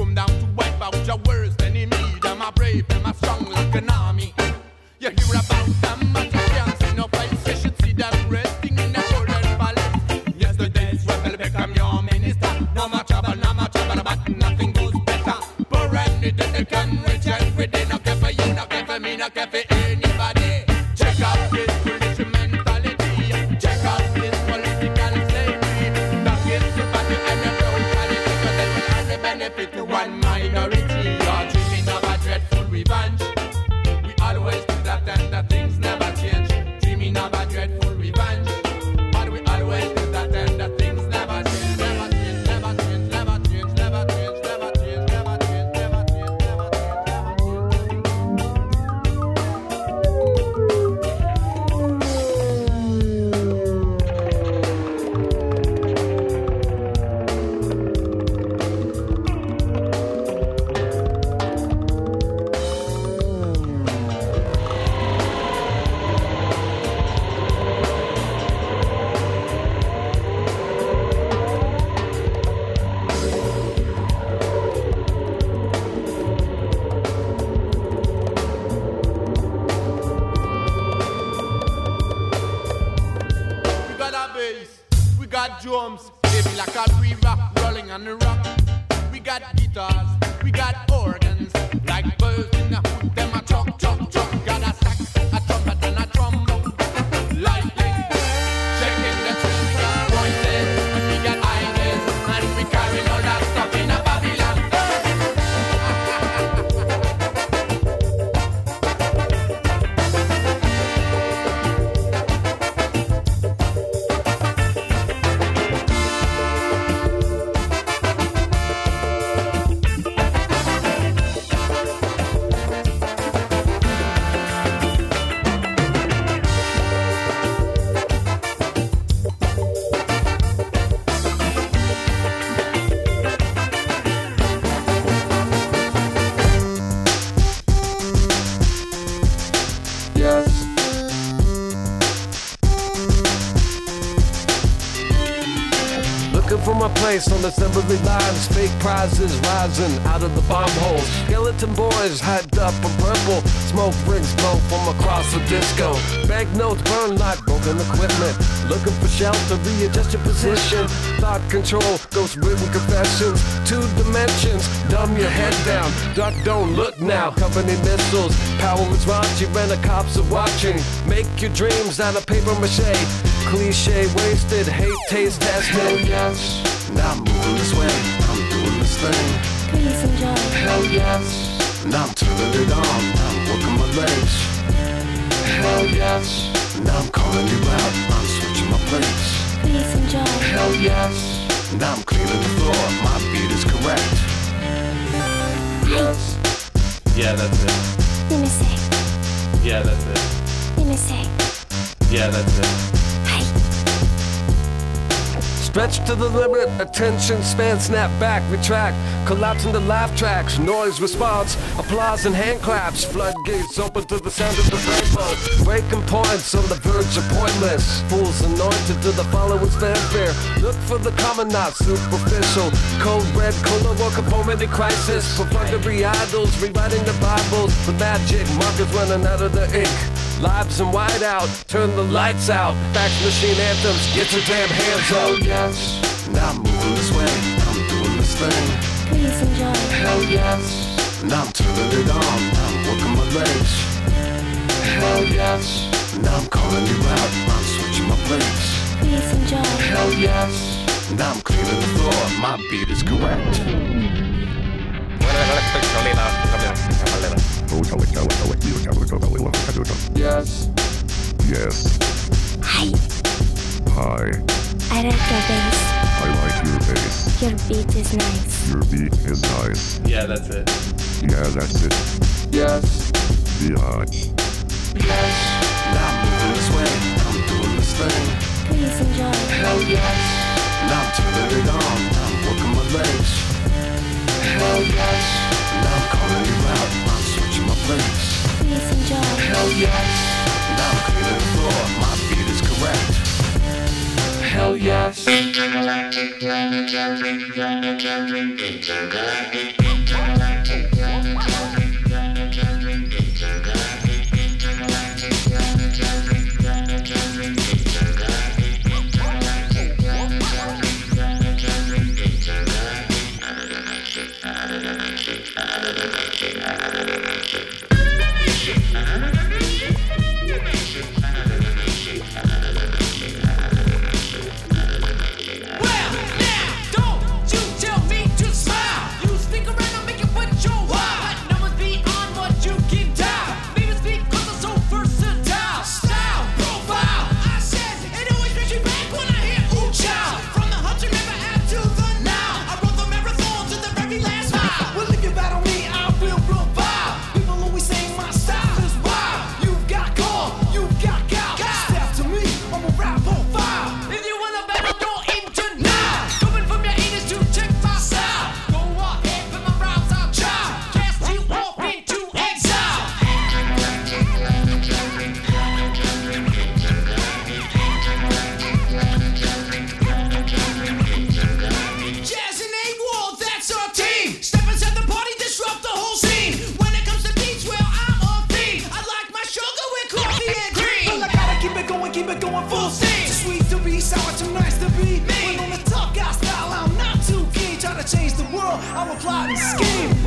come down to wipe out your worst enemy. I'm a brave, and I'm strong like an army. My place on assembly lines. Fake prizes rising out of the bomb holes. Skeleton boys hyped up in purple. Smoke rings smoke from across the disco. Banknotes burn like broken equipment. Looking for shelter, readjust your position. Thought control, ghost written confessions. Two dimensions, dumb your head down. Duck, don't look now. Company missiles, power is raunchy when the cops are watching. Make your dreams out of paper mache. Cliche wasted, hate taste tested. Hell yes, now I'm moving this way. I'm doing this thing. Please enjoy. Hell yes, now I'm turning it on. I'm working my legs. Hell yes, now I'm calling you out. I'm switching my plates. Please enjoy. Hell yes, now I'm cleaning the floor. My beat is correct. Yes. Yeah, that's it. Let me say. Yeah, that's it. Let me say. Yeah, that's it. Stretch to the limit, attention span, snap back, retract, collapse into laugh tracks, noise response, applause and hand claps, floodgates open to the sound of the rainbow, breaking points on the verge of pointless, fools anointed to the followers' fanfare, look for the common not superficial, cold red, color war in crisis, perfunctory idols, rewriting the Bibles, the magic markers running out of the ink. Lives and white out, turn the lights out. Fax machine anthems, get your damn hands up. Hell yes, now I'm moving this way. I'm doing this thing. Please enjoy. Hell yes, now I'm turning it on. I'm working my legs. Hell yes, now I'm calling you out. I'm switching my plates. Please enjoy. Hell yes, now I'm cleaning the floor. My beat is correct. Yes. Yes. Hi. Hi. I like your bass. I like your bass. Your beat is nice. Your beat is nice. Yeah, that's it. Yeah, that's it. Yes. Yeah. Yes. Yes. Now I'm cleaning the floor. My beat is correct. Hell yes. I will plot and scheme.